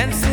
and